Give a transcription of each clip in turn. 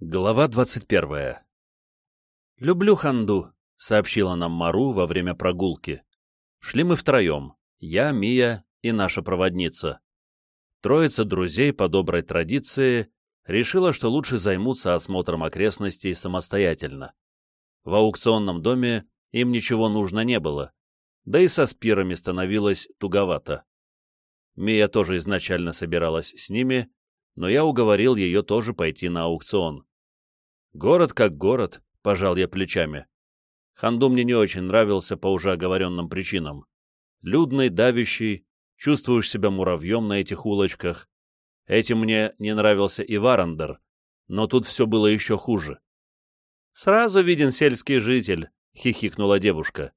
Глава 21. «Люблю Ханду», — сообщила нам Мару во время прогулки. Шли мы втроем, я, Мия и наша проводница. Троица друзей по доброй традиции решила, что лучше займутся осмотром окрестностей самостоятельно. В аукционном доме им ничего нужно не было, да и со спирами становилось туговато. Мия тоже изначально собиралась с ними, но я уговорил ее тоже пойти на аукцион. Город как город, пожал я плечами. Ханду мне не очень нравился по уже оговоренным причинам. Людный, давящий, чувствуешь себя муравьем на этих улочках. Этим мне не нравился и Варандер, но тут все было еще хуже. «Сразу виден сельский житель», — хихикнула девушка.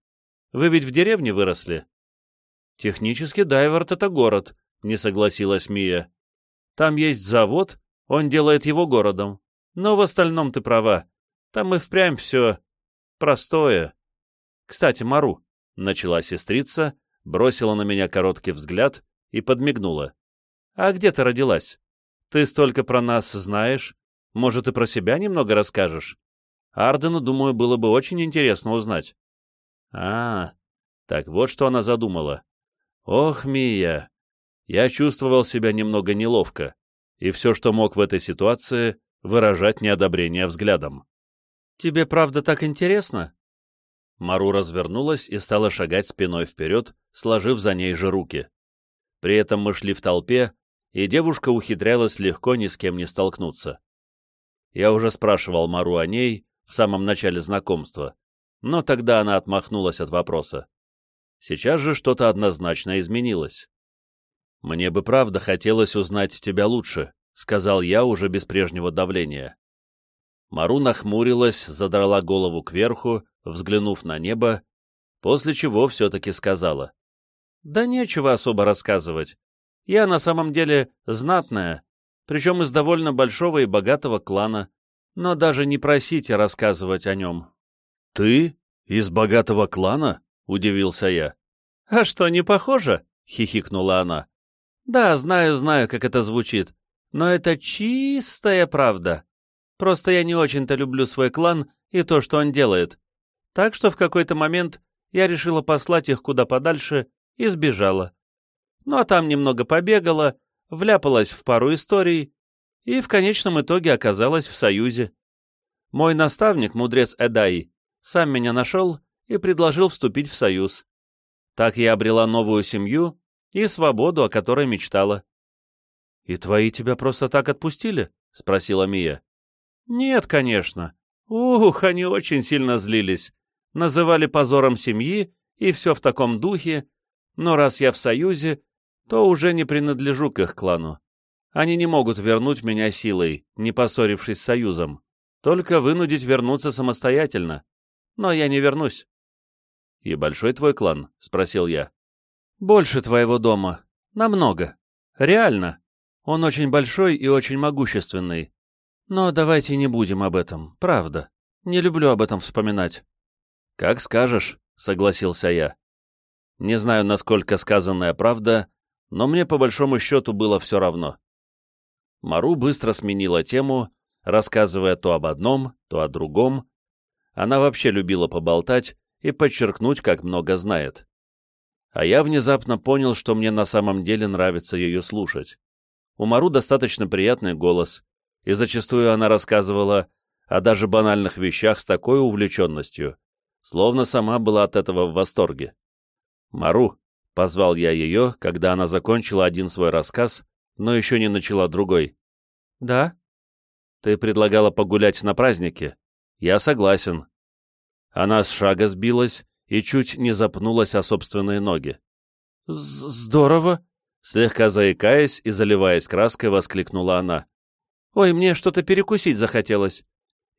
«Вы ведь в деревне выросли?» «Технически Дайвард — это город», — не согласилась Мия. Там есть завод, он делает его городом. Но в остальном ты права. Там и впрямь все простое. Кстати, Мару, — начала сестрица, бросила на меня короткий взгляд и подмигнула. А где ты родилась? Ты столько про нас знаешь. Может, и про себя немного расскажешь? Ардену, думаю, было бы очень интересно узнать. А, так вот что она задумала. Ох, Мия, я чувствовал себя немного неловко, и все, что мог в этой ситуации, выражать неодобрение взглядом. «Тебе правда так интересно?» Мару развернулась и стала шагать спиной вперед, сложив за ней же руки. При этом мы шли в толпе, и девушка ухитрялась легко ни с кем не столкнуться. Я уже спрашивал Мару о ней в самом начале знакомства, но тогда она отмахнулась от вопроса. Сейчас же что-то однозначно изменилось. «Мне бы правда хотелось узнать тебя лучше», — сказал я уже без прежнего давления. Мару нахмурилась, задрала голову кверху, взглянув на небо, после чего все-таки сказала. «Да нечего особо рассказывать. Я на самом деле знатная, причем из довольно большого и богатого клана, но даже не просите рассказывать о нем». «Ты? Из богатого клана?» — удивился я. «А что, не похоже?» — хихикнула она. Да, знаю, знаю, как это звучит, но это чистая правда. Просто я не очень-то люблю свой клан и то, что он делает. Так что в какой-то момент я решила послать их куда подальше и сбежала. Ну а там немного побегала, вляпалась в пару историй и в конечном итоге оказалась в Союзе. Мой наставник, мудрец Эдай, сам меня нашел и предложил вступить в Союз. Так я обрела новую семью и свободу, о которой мечтала. — И твои тебя просто так отпустили? — спросила Мия. — Нет, конечно. Ух, они очень сильно злились. Называли позором семьи и все в таком духе, но раз я в союзе, то уже не принадлежу к их клану. Они не могут вернуть меня силой, не поссорившись с союзом, только вынудить вернуться самостоятельно. Но я не вернусь. — И большой твой клан? — спросил я. Больше твоего дома. Намного. Реально. Он очень большой и очень могущественный. Но давайте не будем об этом, правда. Не люблю об этом вспоминать. Как скажешь, согласился я. Не знаю, насколько сказанная правда, но мне по большому счету было все равно. Мару быстро сменила тему, рассказывая то об одном, то о другом. Она вообще любила поболтать и подчеркнуть, как много знает а я внезапно понял, что мне на самом деле нравится ее слушать. У Мару достаточно приятный голос, и зачастую она рассказывала о даже банальных вещах с такой увлеченностью, словно сама была от этого в восторге. «Мару», — позвал я ее, когда она закончила один свой рассказ, но еще не начала другой. «Да?» «Ты предлагала погулять на празднике?» «Я согласен». Она с шага сбилась и чуть не запнулась о собственные ноги. «Здорово!» — слегка заикаясь и заливаясь краской, воскликнула она. «Ой, мне что-то перекусить захотелось.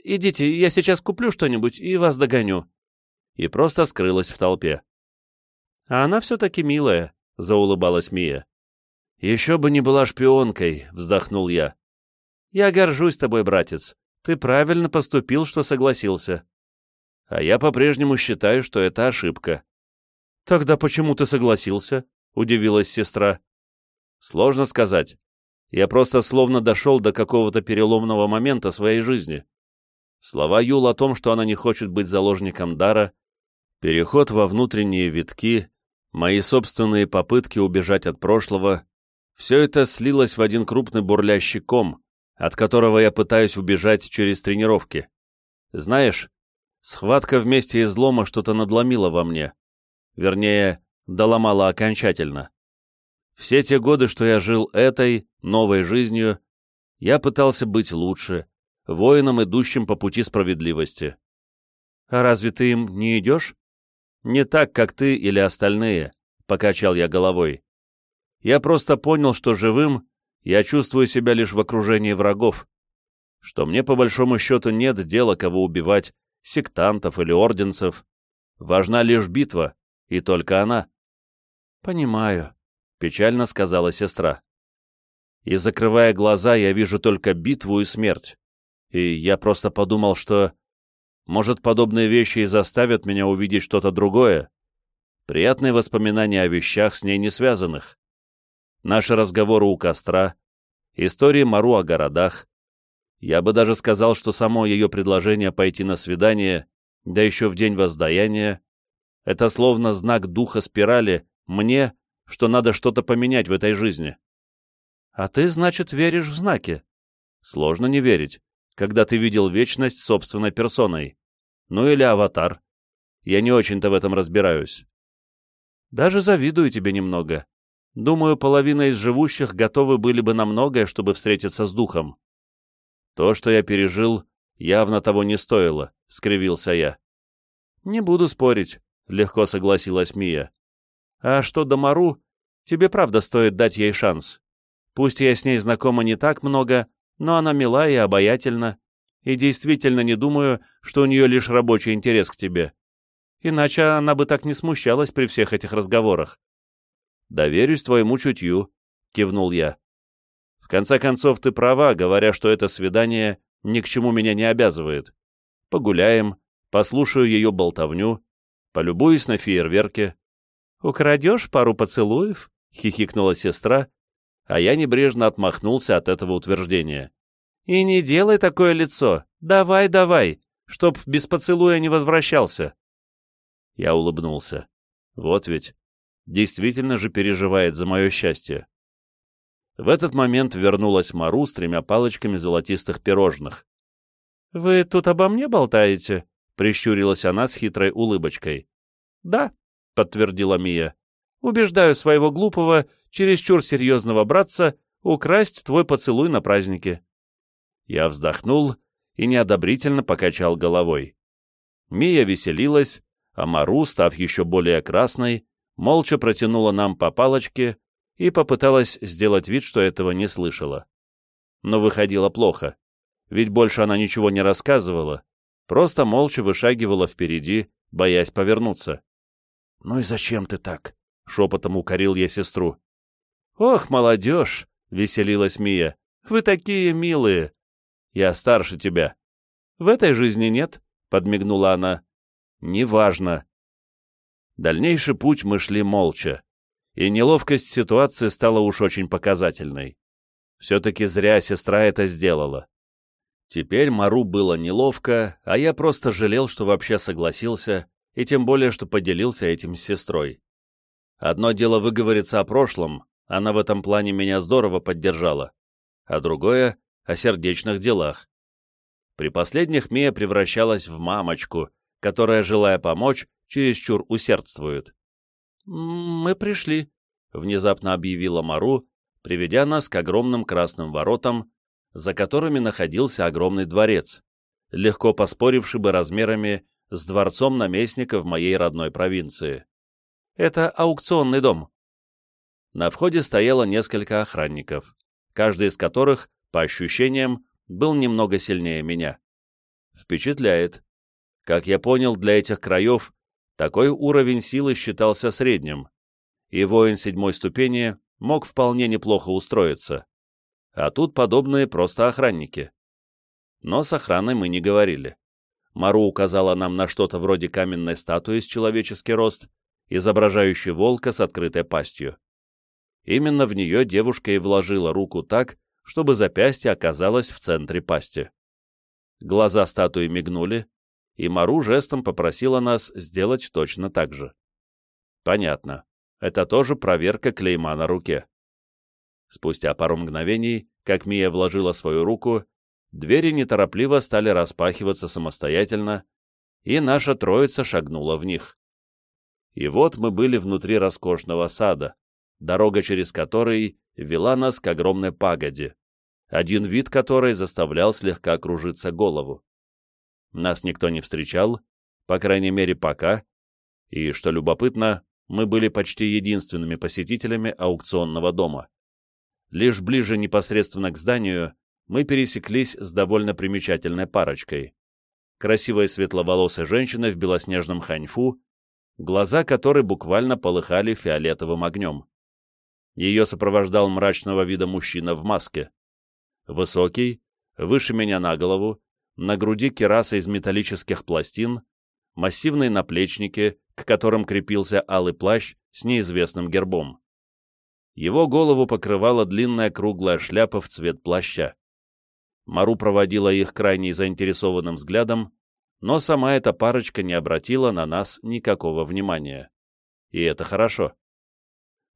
Идите, я сейчас куплю что-нибудь и вас догоню». И просто скрылась в толпе. «А она все-таки милая», — заулыбалась Мия. «Еще бы не была шпионкой», — вздохнул я. «Я горжусь тобой, братец. Ты правильно поступил, что согласился. А я по-прежнему считаю, что это ошибка. Тогда почему ты согласился? Удивилась сестра. Сложно сказать. Я просто словно дошел до какого-то переломного момента своей жизни. Слова Юл о том, что она не хочет быть заложником дара, переход во внутренние витки, мои собственные попытки убежать от прошлого — все это слилось в один крупный бурлящий ком, от которого я пытаюсь убежать через тренировки. Знаешь, схватка вместе излома что-то надломила во мне. Вернее, доломала окончательно. Все те годы, что я жил этой, новой жизнью, я пытался быть лучше, воином, идущим по пути справедливости. А разве ты им не идешь? Не так, как ты или остальные, — покачал я головой. Я просто понял, что живым я чувствую себя лишь в окружении врагов, что мне по большому счету нет дела, кого убивать, сектантов или орденцев. Важна лишь битва, и только она. «Понимаю», — печально сказала сестра. И, закрывая глаза, я вижу только битву и смерть. И я просто подумал, что... Может, подобные вещи и заставят меня увидеть что-то другое? Приятные воспоминания о вещах, с ней не связанных. Наши разговоры у костра, истории Мару о городах. Я бы даже сказал, что само ее предложение пойти на свидание, да еще в день воздаяния, это словно знак духа спирали мне, что надо что-то поменять в этой жизни. А ты, значит, веришь в знаки? Сложно не верить, когда ты видел вечность собственной персоной. Ну или аватар. Я не очень-то в этом разбираюсь. Даже завидую тебе немного. Думаю, половина из живущих готовы были бы на многое, чтобы встретиться с духом. То, что я пережил, явно того не стоило, — скривился я. Не буду спорить, — легко согласилась Мия. А что до Мару, тебе правда стоит дать ей шанс. Пусть я с ней знакома не так много, но она мила и обаятельна, и действительно не думаю, что у нее лишь рабочий интерес к тебе. Иначе она бы так не смущалась при всех этих разговорах. «Доверюсь твоему чутью», — кивнул я. «В конце концов, ты права, говоря, что это свидание ни к чему меня не обязывает. Погуляем, послушаю ее болтовню, полюбуюсь на фейерверке». «Украдешь пару поцелуев?» — хихикнула сестра, а я небрежно отмахнулся от этого утверждения. «И не делай такое лицо! Давай, давай! Чтоб без поцелуя не возвращался!» Я улыбнулся. Вот ведь, действительно же переживает за мое счастье. В этот момент вернулась Мару с тремя палочками золотистых пирожных. «Вы тут обо мне болтаете?» — прищурилась она с хитрой улыбочкой. «Да», — подтвердила Мия. «Убеждаю своего глупого, чересчур серьезного братца украсть твой поцелуй на празднике». Я вздохнул и неодобрительно покачал головой. Мия веселилась, а Мару, став еще более красной, молча протянула нам по палочке и попыталась сделать вид, что этого не слышала. Но выходило плохо, ведь больше она ничего не рассказывала, просто молча вышагивала впереди, боясь повернуться. «Ну и зачем ты так?» — шепотом укорил я сестру. «Ох, молодежь!» — веселилась Мия. «Вы такие милые!» «Я старше тебя». «В этой жизни нет», — подмигнула она. «Неважно». Дальнейший путь мы шли молча, и неловкость ситуации стала уж очень показательной. Все-таки зря сестра это сделала. Теперь Мару было неловко, а я просто жалел, что вообще согласился, и тем более, что поделился этим с сестрой. Одно дело выговориться о прошлом, она в этом плане меня здорово поддержала, а другое — о сердечных делах. При последних Мия превращалась в мамочку, которая, желая помочь, чересчур усердствует. «Мы пришли», — внезапно объявила Мару, приведя нас к огромным красным воротам, за которыми находился огромный дворец, легко поспоривший бы размерами с дворцом наместника в моей родной провинции. «Это аукционный дом. На входе стояло несколько охранников, каждый из которых, по ощущениям, был немного сильнее меня. Впечатляет. Как я понял, для этих краев такой уровень силы считался средним, и воин седьмой ступени мог вполне неплохо устроиться. А тут подобные просто охранники. Но с охраной мы не говорили. Мару указала нам на что-то вроде каменной статуи с человеческий рост, изображающей волка с открытой пастью. Именно в нее девушка и вложила руку так, чтобы запястье оказалось в центре пасти. Глаза статуи мигнули, и Мару жестом попросила нас сделать точно так же. Понятно. Это тоже проверка клейма на руке. Спустя пару мгновений, как Мия вложила свою руку, двери неторопливо стали распахиваться самостоятельно, и наша троица шагнула в них. И вот мы были внутри роскошного сада, дорога через который вела нас к огромной пагоде, один вид которой заставлял слегка кружиться голову. Нас никто не встречал, по крайней мере пока, и, что любопытно, мы были почти единственными посетителями аукционного дома. Лишь ближе непосредственно к зданию мы пересеклись с довольно примечательной парочкой. Красивая светловолосая женщина в белоснежном ханьфу, глаза которой буквально полыхали фиолетовым огнем. Ее сопровождал мрачного вида мужчина в маске. Высокий, выше меня на голову, на груди кераса из металлических пластин, массивные наплечники, к которым крепился алый плащ с неизвестным гербом. Его голову покрывала длинная круглая шляпа в цвет плаща. Мару проводила их крайне заинтересованным взглядом, но сама эта парочка не обратила на нас никакого внимания. И это хорошо.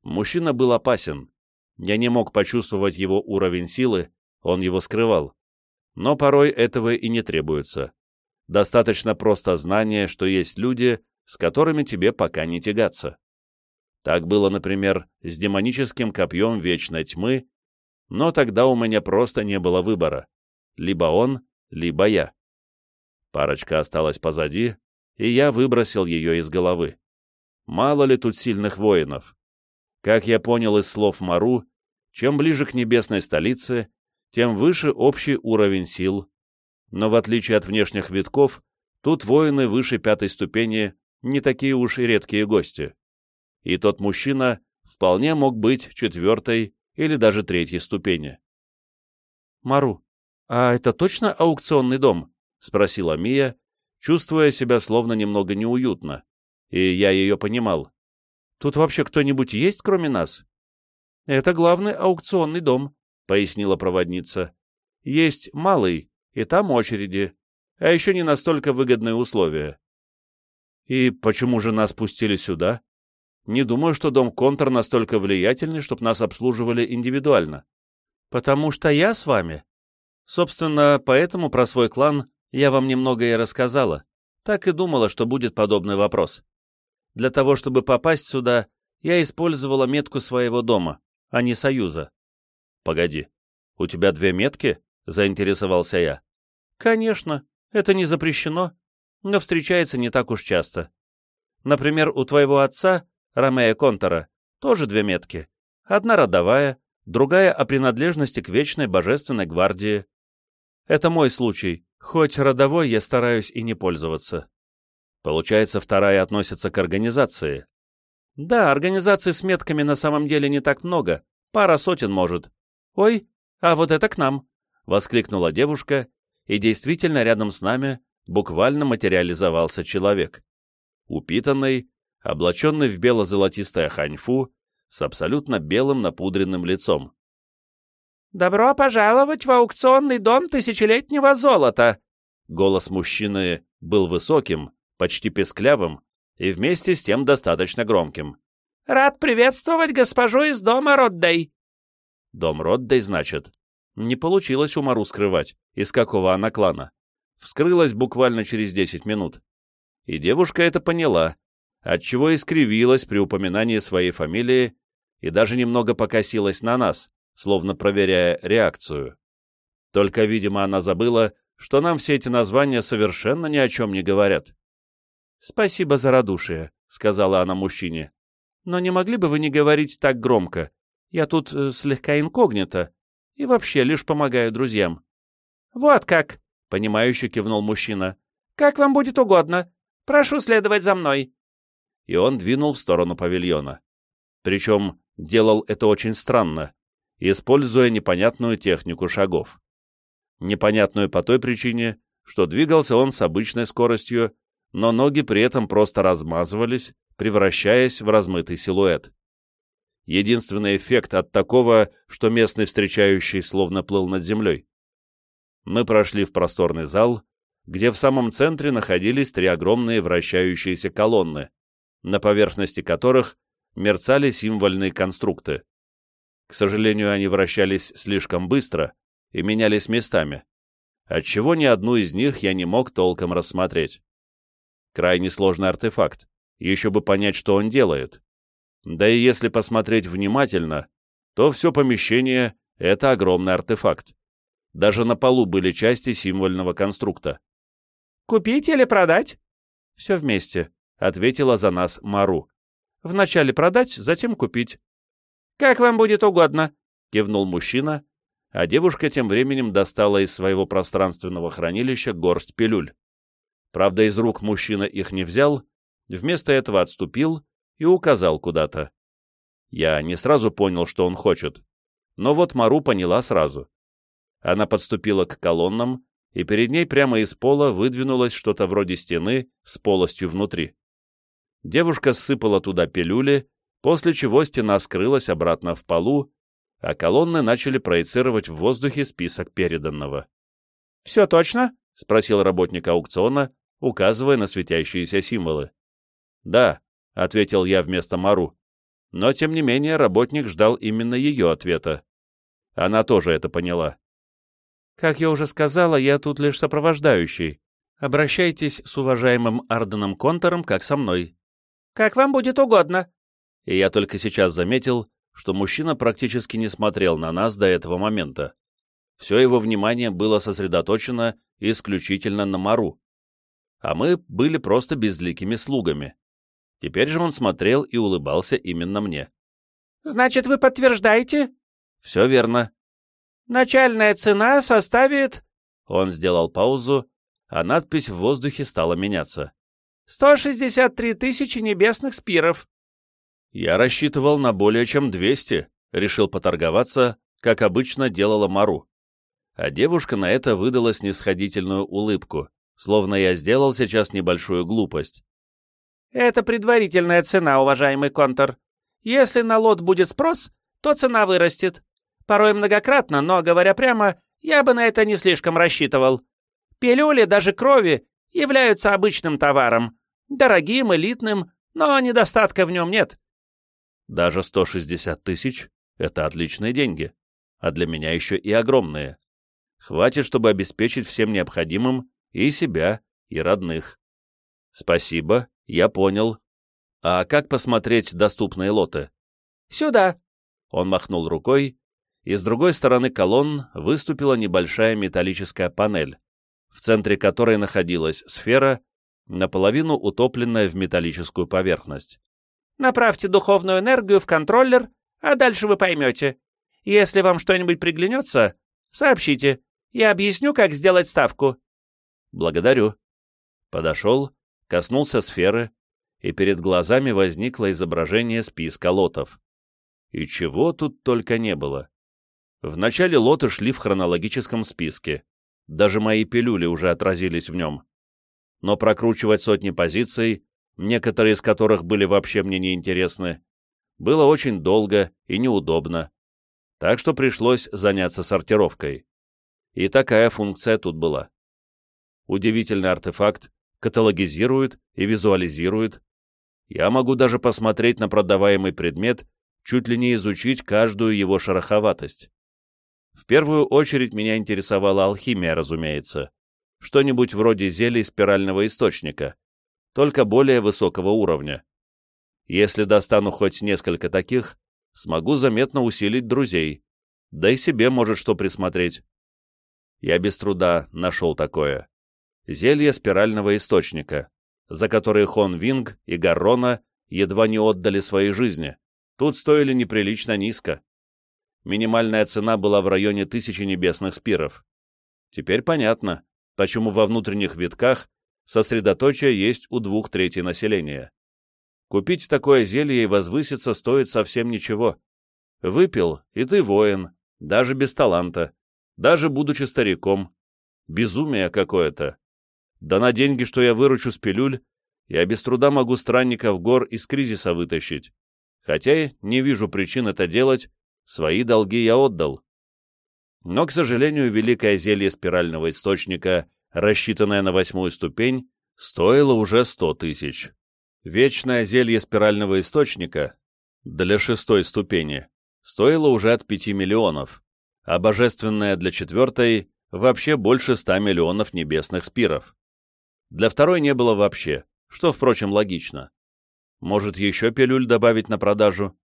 Мужчина был опасен. Я не мог почувствовать его уровень силы, он его скрывал. Но порой этого и не требуется. Достаточно просто знания, что есть люди, с которыми тебе пока не тягаться. Так было, например, с демоническим копьем вечной тьмы, но тогда у меня просто не было выбора. Либо он, либо я. Парочка осталась позади, и я выбросил ее из головы. Мало ли тут сильных воинов. Как я понял из слов Мару, чем ближе к небесной столице, тем выше общий уровень сил. Но в отличие от внешних витков, тут воины выше пятой ступени не такие уж и редкие гости. И тот мужчина вполне мог быть четвертой или даже третьей ступени. «Мару, а это точно аукционный дом?» — спросила Мия, чувствуя себя словно немного неуютно, и я ее понимал. «Тут вообще кто-нибудь есть, кроме нас?» «Это главный аукционный дом», — пояснила проводница. «Есть малый, и там очереди, а еще не настолько выгодные условия. И почему же нас пустили сюда? Не думаю, что дом Контор настолько влиятельный, чтобы нас обслуживали индивидуально. Потому что я с вами. Собственно, поэтому про свой клан я вам немного и рассказала. Так и думала, что будет подобный вопрос. Для того, чтобы попасть сюда, я использовала метку своего дома, а не союза. Погоди, у тебя две метки? Заинтересовался я. Конечно, это не запрещено но встречается не так уж часто. Например, у твоего отца, Ромея Контора, тоже две метки. Одна родовая, другая о принадлежности к Вечной Божественной Гвардии. Это мой случай, хоть родовой я стараюсь и не пользоваться. Получается, вторая относится к организации. Да, организаций с метками на самом деле не так много, пара сотен может. Ой, а вот это к нам! — воскликнула девушка, и действительно рядом с нами буквально материализовался человек. Упитанный, облаченный в бело-золотистое ханьфу, с абсолютно белым напудренным лицом. «Добро пожаловать в аукционный дом тысячелетнего золота!» Голос мужчины был высоким, почти песклявым и вместе с тем достаточно громким. «Рад приветствовать госпожу из дома Роддей!» «Дом Роддей, значит?» Не получилось у Мару скрывать, из какого она клана вскрылась буквально через 10 минут. И девушка это поняла, отчего искривилась при упоминании своей фамилии и даже немного покосилась на нас, словно проверяя реакцию. Только, видимо, она забыла, что нам все эти названия совершенно ни о чем не говорят. «Спасибо за радушие», — сказала она мужчине. «Но не могли бы вы не говорить так громко? Я тут э, слегка инкогнито и вообще лишь помогаю друзьям». «Вот как!» — понимающе кивнул мужчина. «Как вам будет угодно. Прошу следовать за мной». И он двинул в сторону павильона. Причем делал это очень странно, используя непонятную технику шагов. Непонятную по той причине, что двигался он с обычной скоростью, но ноги при этом просто размазывались, превращаясь в размытый силуэт. Единственный эффект от такого, что местный встречающий словно плыл над землей. Мы прошли в просторный зал, где в самом центре находились три огромные вращающиеся колонны, на поверхности которых мерцали символьные конструкты. К сожалению, они вращались слишком быстро и менялись местами, отчего ни одну из них я не мог толком рассмотреть. Крайне сложный артефакт, еще бы понять, что он делает. Да и если посмотреть внимательно, то все помещение — это огромный артефакт. Даже на полу были части символьного конструкта. «Купить или продать?» «Все вместе», — ответила за нас Мару. «Вначале продать, затем купить». «Как вам будет угодно», — кивнул мужчина, а девушка тем временем достала из своего пространственного хранилища горсть пилюль. Правда, из рук мужчина их не взял, вместо этого отступил и указал куда-то. Я не сразу понял, что он хочет, но вот Мару поняла сразу. Она подступила к колоннам, и перед ней прямо из пола выдвинулось что-то вроде стены с полостью внутри. Девушка ссыпала туда пилюли, после чего стена скрылась обратно в полу, а колонны начали проецировать в воздухе список переданного. «Все точно?» — спросил работник аукциона, указывая на светящиеся символы. «Да», — ответил я вместо Мару, но, тем не менее, работник ждал именно ее ответа. Она тоже это поняла. Как я уже сказала, я тут лишь сопровождающий. Обращайтесь с уважаемым Арденом Контором, как со мной. Как вам будет угодно. И я только сейчас заметил, что мужчина практически не смотрел на нас до этого момента. Все его внимание было сосредоточено исключительно на Мару. А мы были просто безликими слугами. Теперь же он смотрел и улыбался именно мне. «Значит, вы подтверждаете?» «Все верно. Начальная цена составит...» Он сделал паузу, а надпись в воздухе стала меняться. «Сто шестьдесят три тысячи небесных спиров». Я рассчитывал на более чем двести, решил поторговаться, как обычно делала Мару. А девушка на это выдала снисходительную улыбку, словно я сделал сейчас небольшую глупость. «Это предварительная цена, уважаемый Контор. Если на лот будет спрос, то цена вырастет. Порой многократно, но, говоря прямо, я бы на это не слишком рассчитывал. Пилюли, даже крови, являются обычным товаром. Дорогим, элитным, но недостатка в нем нет. Даже 160 тысяч — это отличные деньги, а для меня еще и огромные. Хватит, чтобы обеспечить всем необходимым и себя, и родных. Спасибо, я понял. А как посмотреть доступные лоты? Сюда. Он махнул рукой, и с другой стороны колонн выступила небольшая металлическая панель, в центре которой находилась сфера, наполовину утопленная в металлическую поверхность. «Направьте духовную энергию в контроллер, а дальше вы поймете. Если вам что-нибудь приглянется, сообщите. Я объясню, как сделать ставку». «Благодарю». Подошел, коснулся сферы, и перед глазами возникло изображение списка лотов. И чего тут только не было. Вначале лоты шли в хронологическом списке. Даже мои пилюли уже отразились в нем. Но прокручивать сотни позиций, некоторые из которых были вообще мне неинтересны, было очень долго и неудобно. Так что пришлось заняться сортировкой. И такая функция тут была. Удивительный артефакт каталогизирует и визуализирует. Я могу даже посмотреть на продаваемый предмет, чуть ли не изучить каждую его шероховатость. В первую очередь меня интересовала алхимия, разумеется. Что-нибудь вроде зелий спирального источника, только более высокого уровня. Если достану хоть несколько таких, смогу заметно усилить друзей, да и себе может что присмотреть. Я без труда нашел такое. Зелье спирального источника, за которое Хон Винг и Гаррона едва не отдали свои жизни. Тут стоили неприлично низко минимальная цена была в районе тысячи небесных спиров. Теперь понятно, почему во внутренних витках сосредоточие есть у двух третей населения. Купить такое зелье и возвыситься стоит совсем ничего. Выпил, и ты воин, даже без таланта, даже будучи стариком. Безумие какое-то. Да на деньги, что я выручу с пилюль, я без труда могу странников гор из кризиса вытащить. Хотя не вижу причин это делать, свои долги я отдал. Но, к сожалению, великое зелье спирального источника, рассчитанное на восьмую ступень, стоило уже сто тысяч. Вечное зелье спирального источника для шестой ступени стоило уже от пяти миллионов, а божественное для четвертой вообще больше ста миллионов небесных спиров. Для второй не было вообще, что, впрочем, логично. Может, еще пилюль добавить на продажу?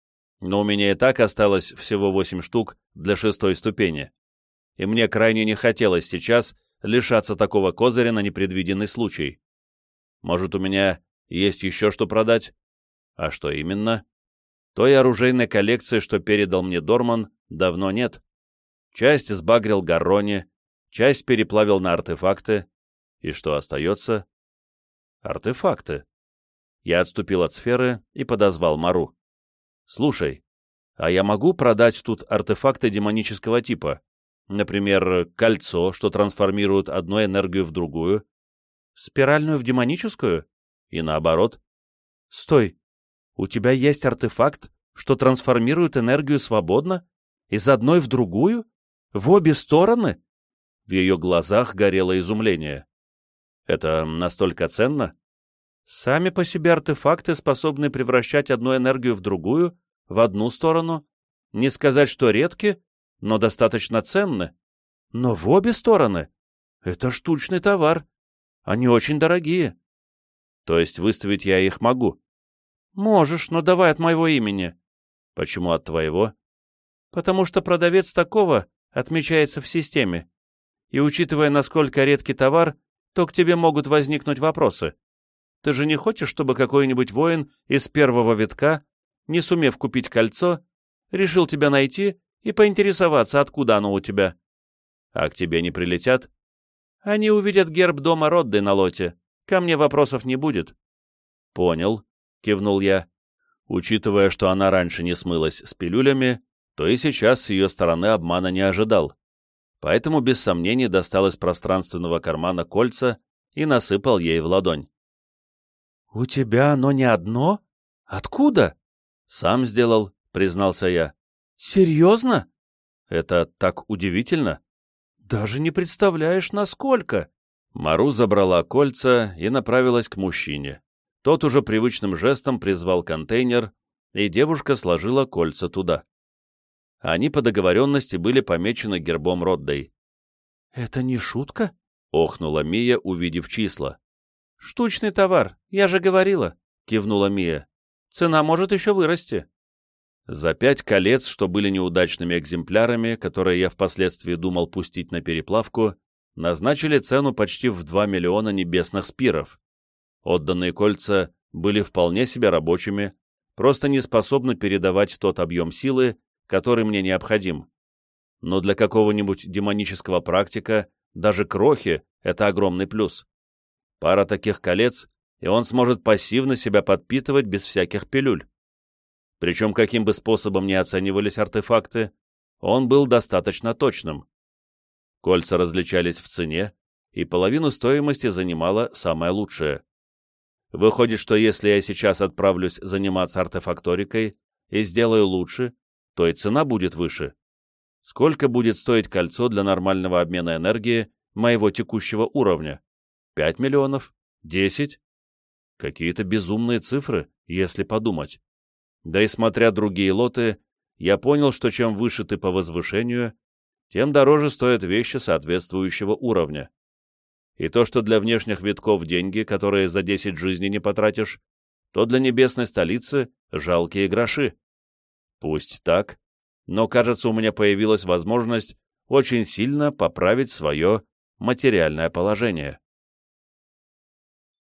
Но у меня и так осталось всего восемь штук для шестой ступени. И мне крайне не хотелось сейчас лишаться такого козыря на непредвиденный случай. Может, у меня есть еще что продать? А что именно? Той оружейной коллекции, что передал мне Дорман, давно нет. Часть сбагрил Гаррони, часть переплавил на артефакты. И что остается? Артефакты. Я отступил от сферы и подозвал Мару. «Слушай, а я могу продать тут артефакты демонического типа? Например, кольцо, что трансформирует одну энергию в другую, спиральную в демоническую? И наоборот. Стой, у тебя есть артефакт, что трансформирует энергию свободно? Из одной в другую? В обе стороны? В ее глазах горело изумление. Это настолько ценно? Сами по себе артефакты способны превращать одну энергию в другую, в одну сторону. Не сказать, что редки, но достаточно ценны. Но в обе стороны. Это штучный товар. Они очень дорогие. То есть выставить я их могу? Можешь, но давай от моего имени. Почему от твоего? Потому что продавец такого отмечается в системе. И учитывая, насколько редкий товар, то к тебе могут возникнуть вопросы. Ты же не хочешь, чтобы какой-нибудь воин из первого витка, не сумев купить кольцо, решил тебя найти и поинтересоваться, откуда оно у тебя? А к тебе не прилетят? Они увидят герб дома Родды на лоте. Ко мне вопросов не будет. Понял, кивнул я. Учитывая, что она раньше не смылась с пилюлями, то и сейчас с ее стороны обмана не ожидал. Поэтому без сомнений достал из пространственного кармана кольца и насыпал ей в ладонь. «У тебя оно не одно? Откуда?» «Сам сделал», — признался я. «Серьезно?» «Это так удивительно?» «Даже не представляешь, насколько!» Мару забрала кольца и направилась к мужчине. Тот уже привычным жестом призвал контейнер, и девушка сложила кольца туда. Они по договоренности были помечены гербом Роддой. «Это не шутка?» — охнула Мия, увидев числа. «Штучный товар, я же говорила», — кивнула Мия. «Цена может еще вырасти». За пять колец, что были неудачными экземплярами, которые я впоследствии думал пустить на переплавку, назначили цену почти в 2 миллиона небесных спиров. Отданные кольца были вполне себе рабочими, просто не способны передавать тот объем силы, который мне необходим. Но для какого-нибудь демонического практика даже крохи — это огромный плюс. Пара таких колец, и он сможет пассивно себя подпитывать без всяких пилюль. Причем каким бы способом ни оценивались артефакты, он был достаточно точным. Кольца различались в цене, и половину стоимости занимало самое лучшее. Выходит, что если я сейчас отправлюсь заниматься артефакторикой и сделаю лучше, то и цена будет выше. Сколько будет стоить кольцо для нормального обмена энергии моего текущего уровня? Пять миллионов? Десять? Какие-то безумные цифры, если подумать. Да и смотря другие лоты, я понял, что чем выше ты по возвышению, тем дороже стоят вещи соответствующего уровня. И то, что для внешних витков деньги, которые за 10 жизней не потратишь, то для небесной столицы жалкие гроши. Пусть так, но, кажется, у меня появилась возможность очень сильно поправить свое материальное положение.